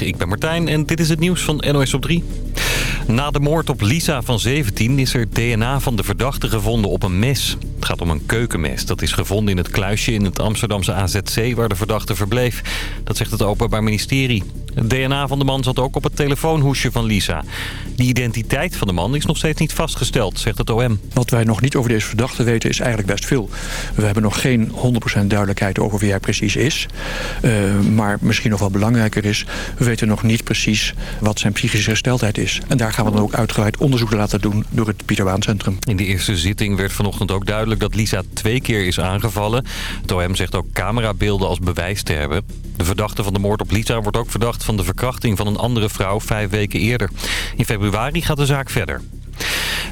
Ik ben Martijn en dit is het nieuws van NOS op 3. Na de moord op Lisa van 17 is er DNA van de verdachte gevonden op een mes. Het gaat om een keukenmes. Dat is gevonden in het kluisje in het Amsterdamse AZC waar de verdachte verbleef. Dat zegt het Openbaar Ministerie. Het DNA van de man zat ook op het telefoonhoesje van Lisa. De identiteit van de man is nog steeds niet vastgesteld, zegt het OM. Wat wij nog niet over deze verdachte weten is eigenlijk best veel. We hebben nog geen 100% duidelijkheid over wie hij precies is. Uh, maar misschien nog wel belangrijker is... we weten nog niet precies wat zijn psychische gesteldheid is. En daar gaan we dan ook uitgebreid onderzoek laten doen door het Pieter Waan Centrum. In de eerste zitting werd vanochtend ook duidelijk dat Lisa twee keer is aangevallen. Het OM zegt ook camerabeelden als bewijs te hebben. De verdachte van de moord op Lisa wordt ook verdacht van de verkrachting van een andere vrouw vijf weken eerder. In februari gaat de zaak verder.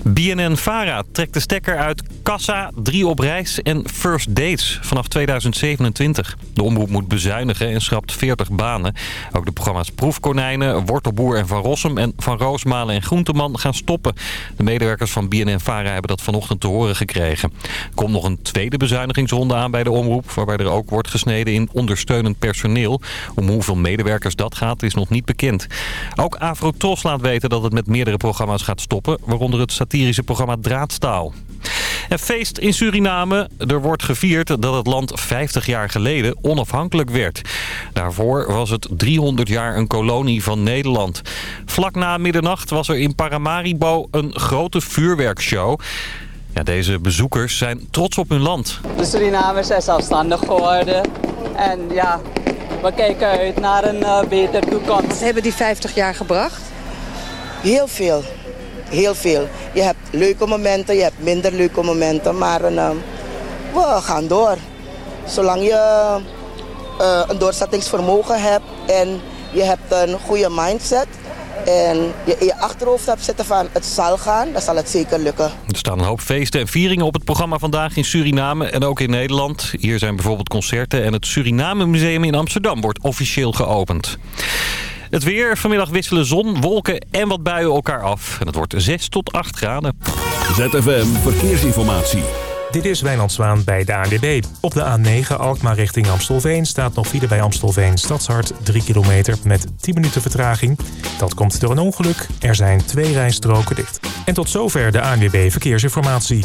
BNN-Vara trekt de stekker uit Kassa, Drie op Reis en First Dates vanaf 2027. De omroep moet bezuinigen en schrapt 40 banen. Ook de programma's Proefkonijnen, Wortelboer en Van Rossum en Van Roosmalen en Groenteman gaan stoppen. De medewerkers van BNN-Vara hebben dat vanochtend te horen gekregen. Er komt nog een tweede bezuinigingsronde aan bij de omroep... waarbij er ook wordt gesneden in ondersteunend personeel. Om hoeveel medewerkers dat gaat is nog niet bekend. Ook Afrotros laat weten dat het met meerdere programma's gaat stoppen... waaronder het satirische programma Draadstaal. Een feest in Suriname. Er wordt gevierd dat het land 50 jaar geleden onafhankelijk werd. Daarvoor was het 300 jaar een kolonie van Nederland. Vlak na middernacht was er in Paramaribo een grote vuurwerkshow. Ja, deze bezoekers zijn trots op hun land. De Surinamers zijn zelfstandig geworden. En ja, we kijken uit naar een uh, betere toekomst. Wat hebben die 50 jaar gebracht? Heel veel heel veel. Je hebt leuke momenten, je hebt minder leuke momenten, maar uh, we gaan door. Zolang je uh, een doorzettingsvermogen hebt en je hebt een goede mindset en je in je achterhoofd hebt zitten van het zal gaan, dan zal het zeker lukken. Er staan een hoop feesten en vieringen op het programma vandaag in Suriname en ook in Nederland. Hier zijn bijvoorbeeld concerten en het Suriname Museum in Amsterdam wordt officieel geopend. Het weer. Vanmiddag wisselen zon, wolken en wat buien elkaar af. En het wordt 6 tot 8 graden. ZFM Verkeersinformatie. Dit is Wijnand Zwaan bij de ANWB. Op de A9 Alkmaar richting Amstelveen staat nog file bij Amstelveen Stadshart 3 kilometer met 10 minuten vertraging. Dat komt door een ongeluk. Er zijn twee rijstroken dicht. En tot zover de ANWB Verkeersinformatie.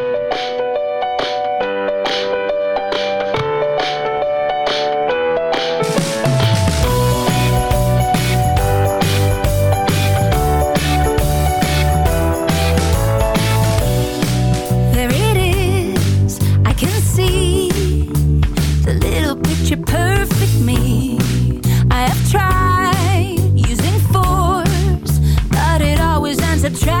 To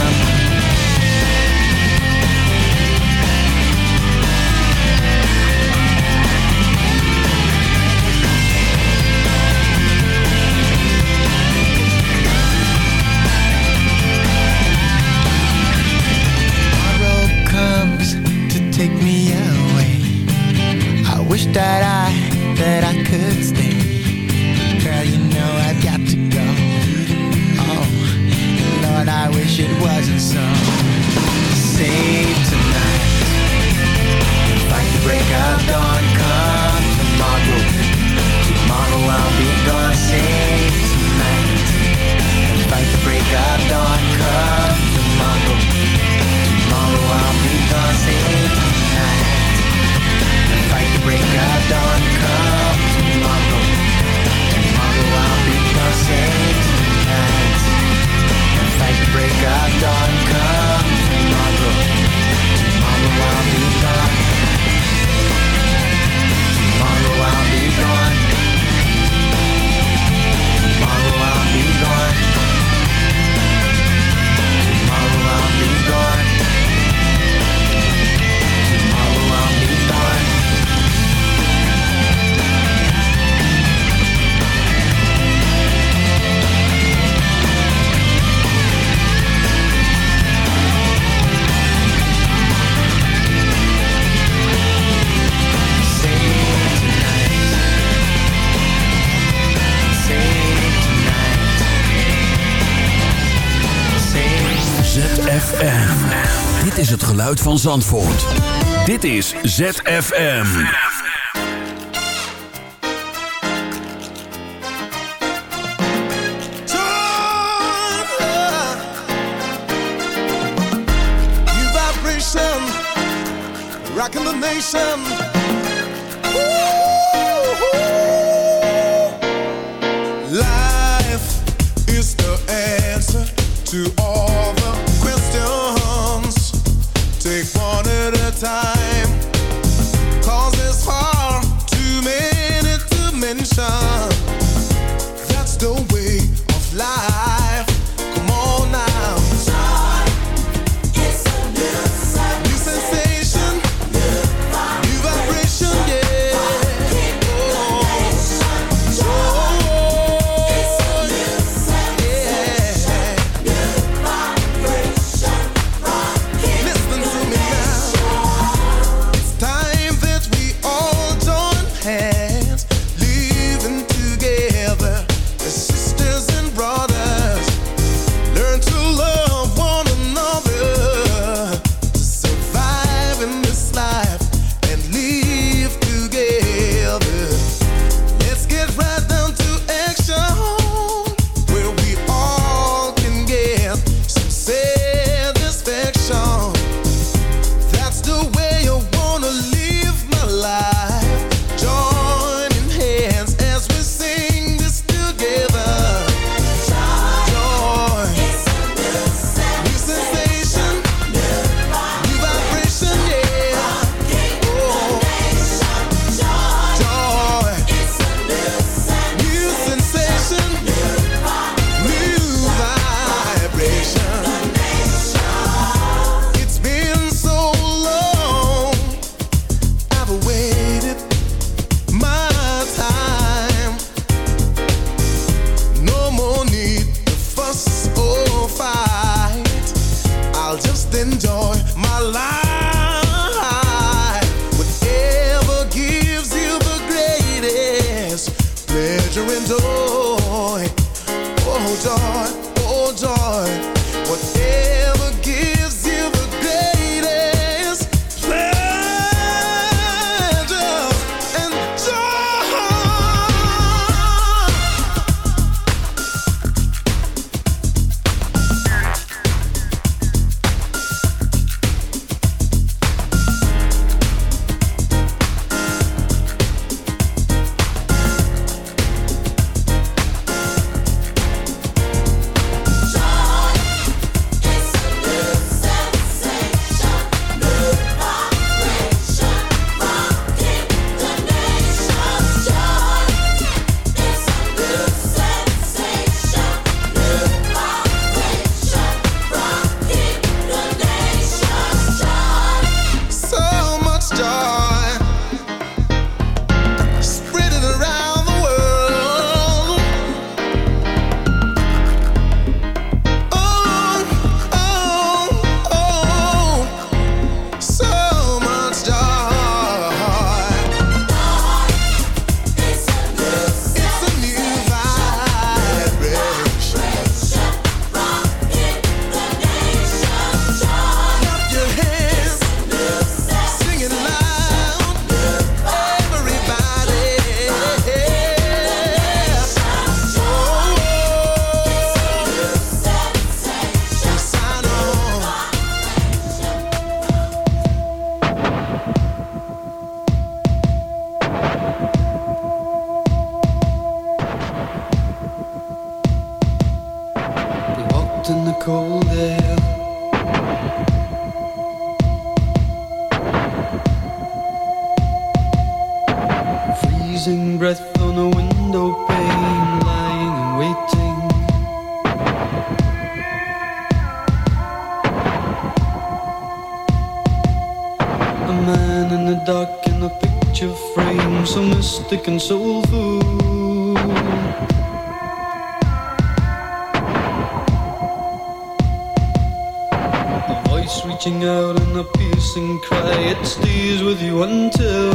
Take me away. I wish that I, that I could stay. Girl, you know I've got to go. Oh, Lord, I wish it wasn't so. Van Zandvoort. Dit is ZFM. Rocking the nation. Dark in a picture frame, so mystic and soulful. A voice reaching out in a piercing cry, it stays with you until.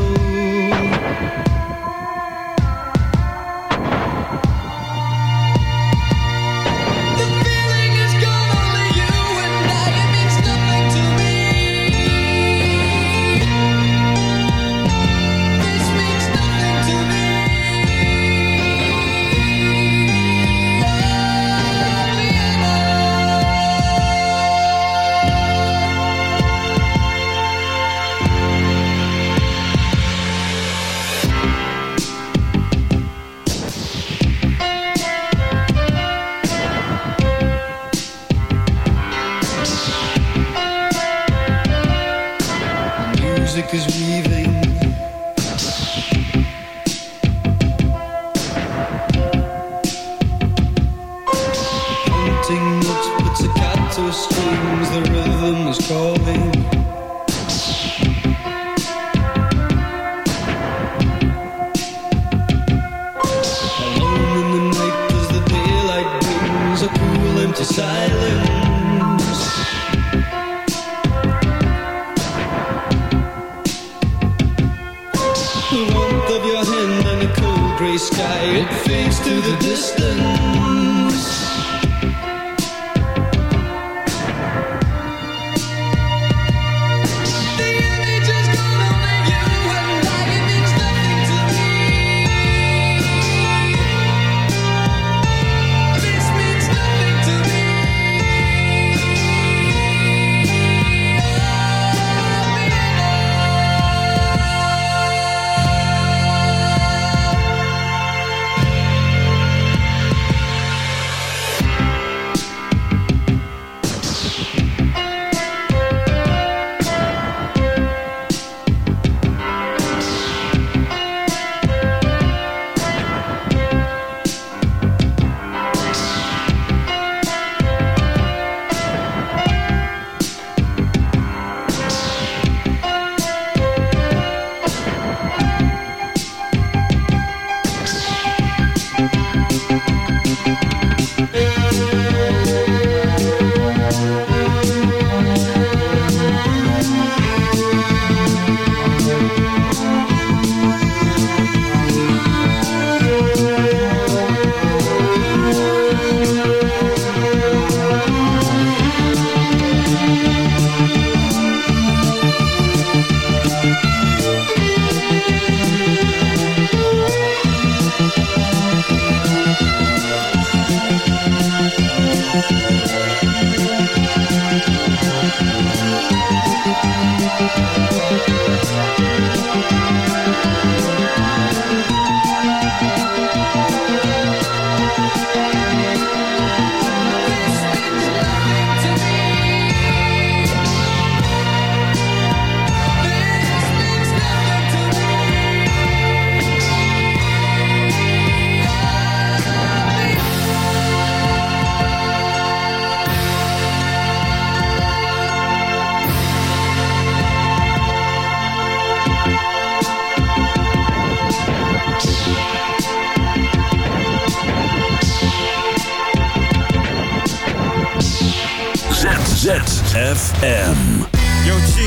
ZFM. Yo, G,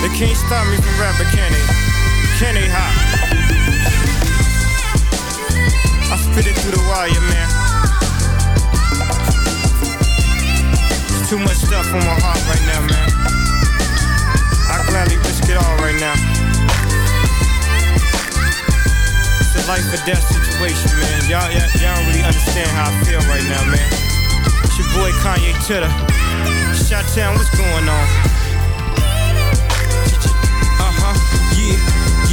they can't stop me from rapping, can they? Can they, hot? I spit it through the wire, man. Too much stuff on my heart right now, man. I gladly risk it all right now. It's a life or death situation, man. Y'all, y'all, y'all don't really understand how I feel right now, man. It's your boy Kanye Titter. Shot what's going on? Uh huh, yeah,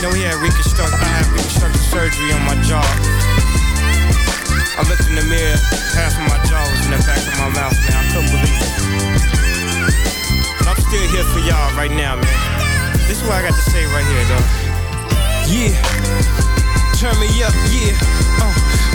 Know, he had reconstruct, I had reconstructive surgery on my jaw. I looked in the mirror, half of my jaw was in the back of my mouth, man. I couldn't believe it. But I'm still here for y'all right now, man. This is what I got to say right here, though. Yeah. Turn me up, yeah. Uh,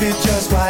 be just right.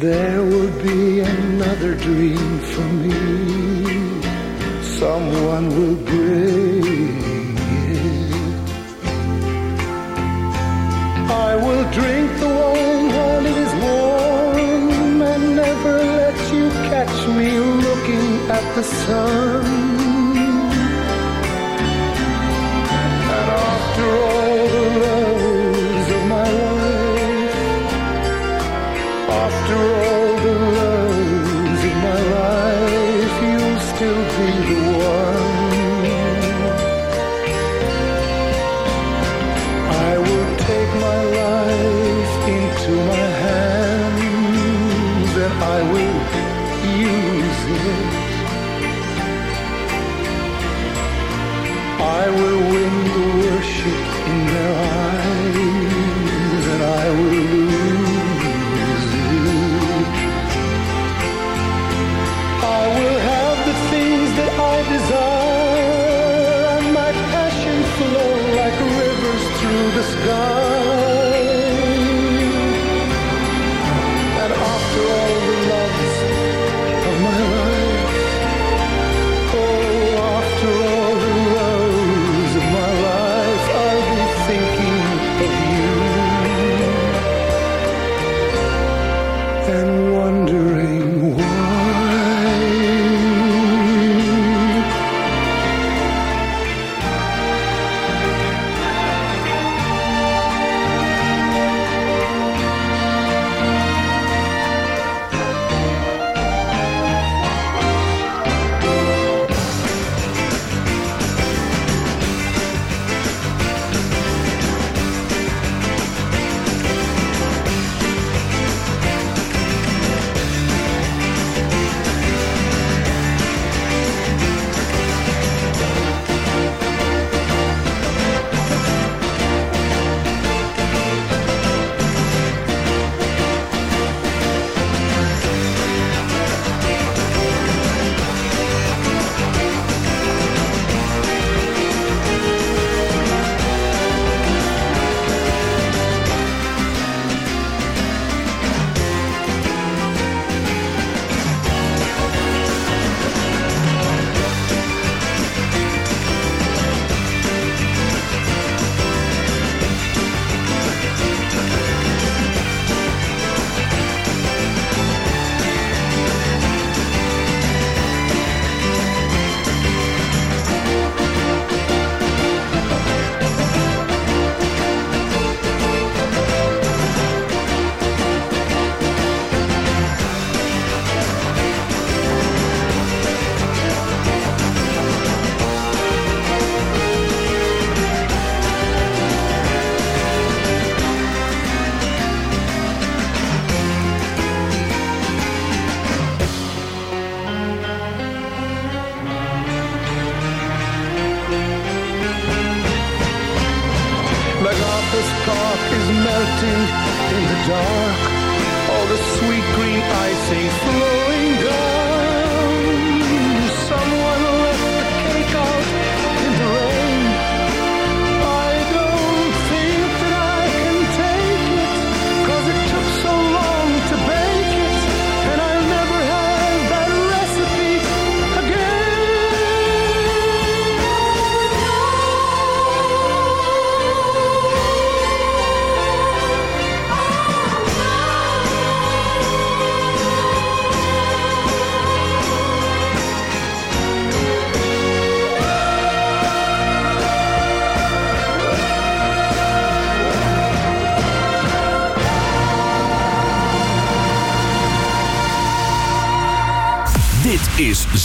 There would be another dream for me. Someone will bring it. I will drink the wine while it is warm and never let you catch me looking at the sun.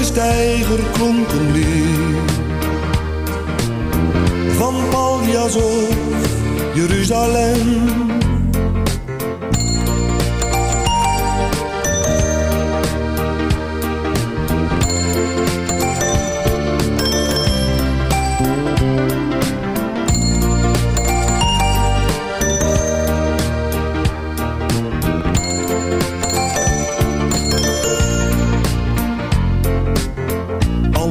elke stijger klonk een leer. Van Paljas of Jeruzalem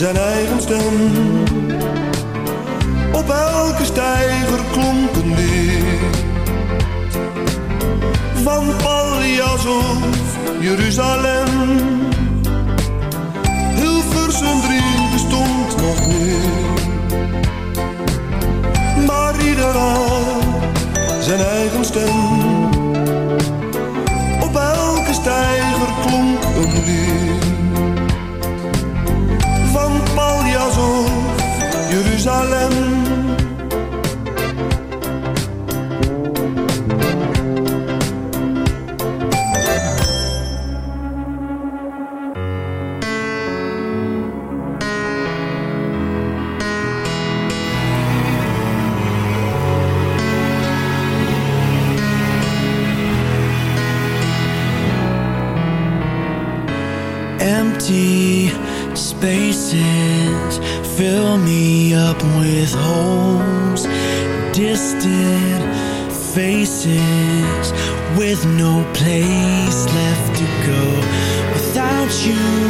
zijn eigen stem. Op elke stijger klonk een weer. Van Pallias of Jeruzalem. Hilversum drie bestond nog meer. Maar ieder zijn eigen stem. Jerusalem. you.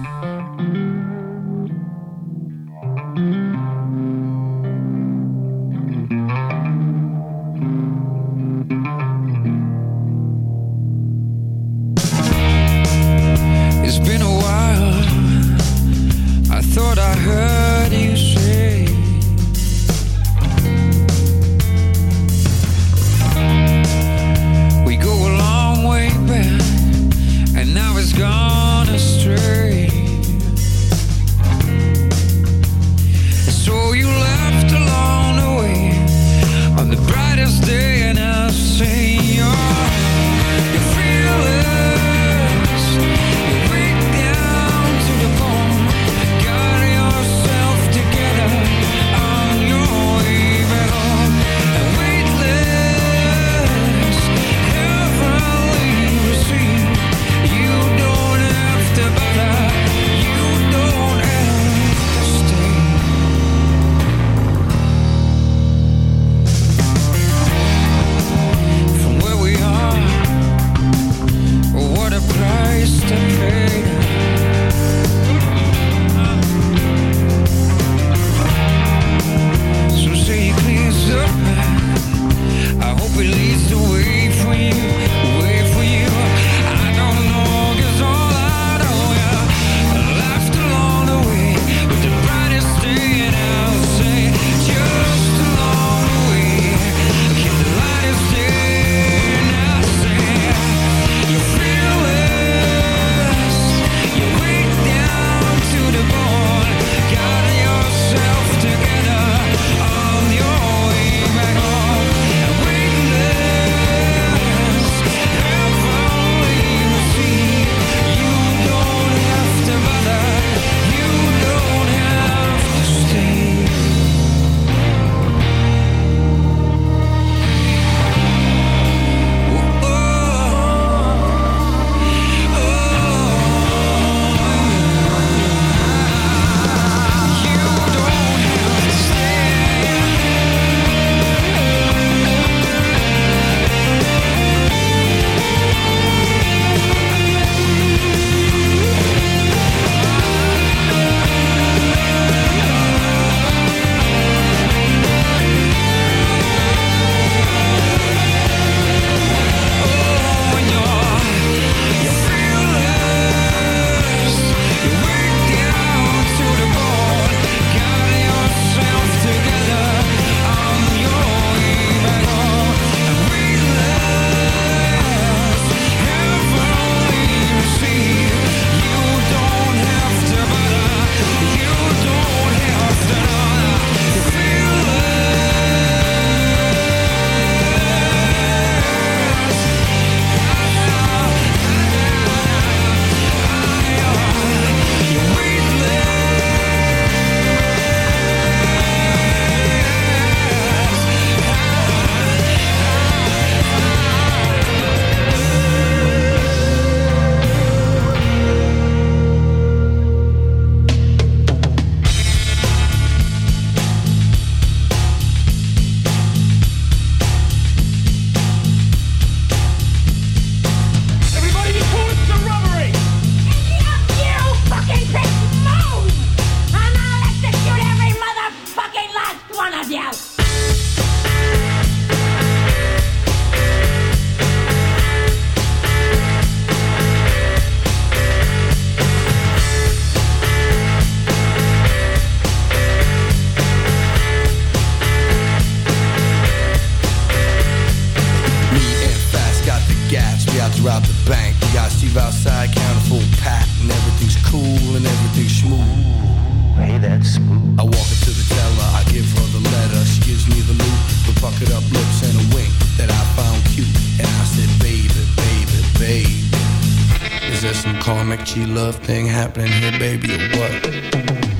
Some karmic G love thing happening here, baby, or what?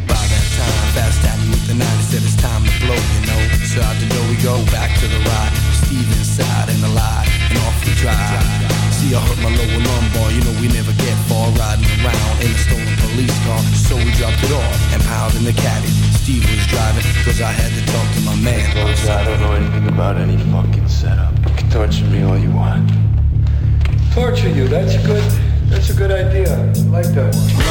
By that time, Fast tapped me with the 90, said it's time to blow, you know. So out the door we go, back to the ride. Steve inside and the lie, and off we drive. See, I hurt my lower lumbar, you know we never get far riding around in a stolen police car. So we dropped it off and piled in the caddy. Steve was driving, cause I had to talk to my man. I don't know anything about any fucking setup. You can Torture me all you want. Torture you, that's good, that's a good idea. I like that one. I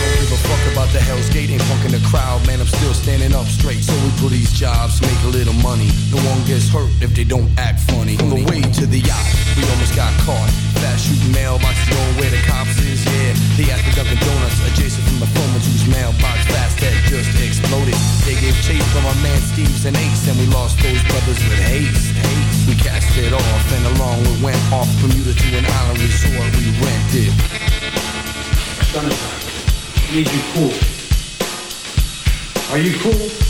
don't give a fuck about the Hell's Gate ain't punking the crowd, man. I'm still standing up straight. So we do these jobs, make a little money. No one gets hurt if they don't act funny. On the way to the yacht, we almost got caught. Fast shooting mailboxes going where the cops is, yeah. They asked for Dunkin' Donuts adjacent from the Foreman's whose mailbox fast had just exploded. They gave chase from our man Steve's and Ace, and we lost those brothers with haste. haste. We cast it off, and along we went off Bermuda to an island resort we rented. Sunshine, need you cool. Are you cool?